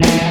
Yeah.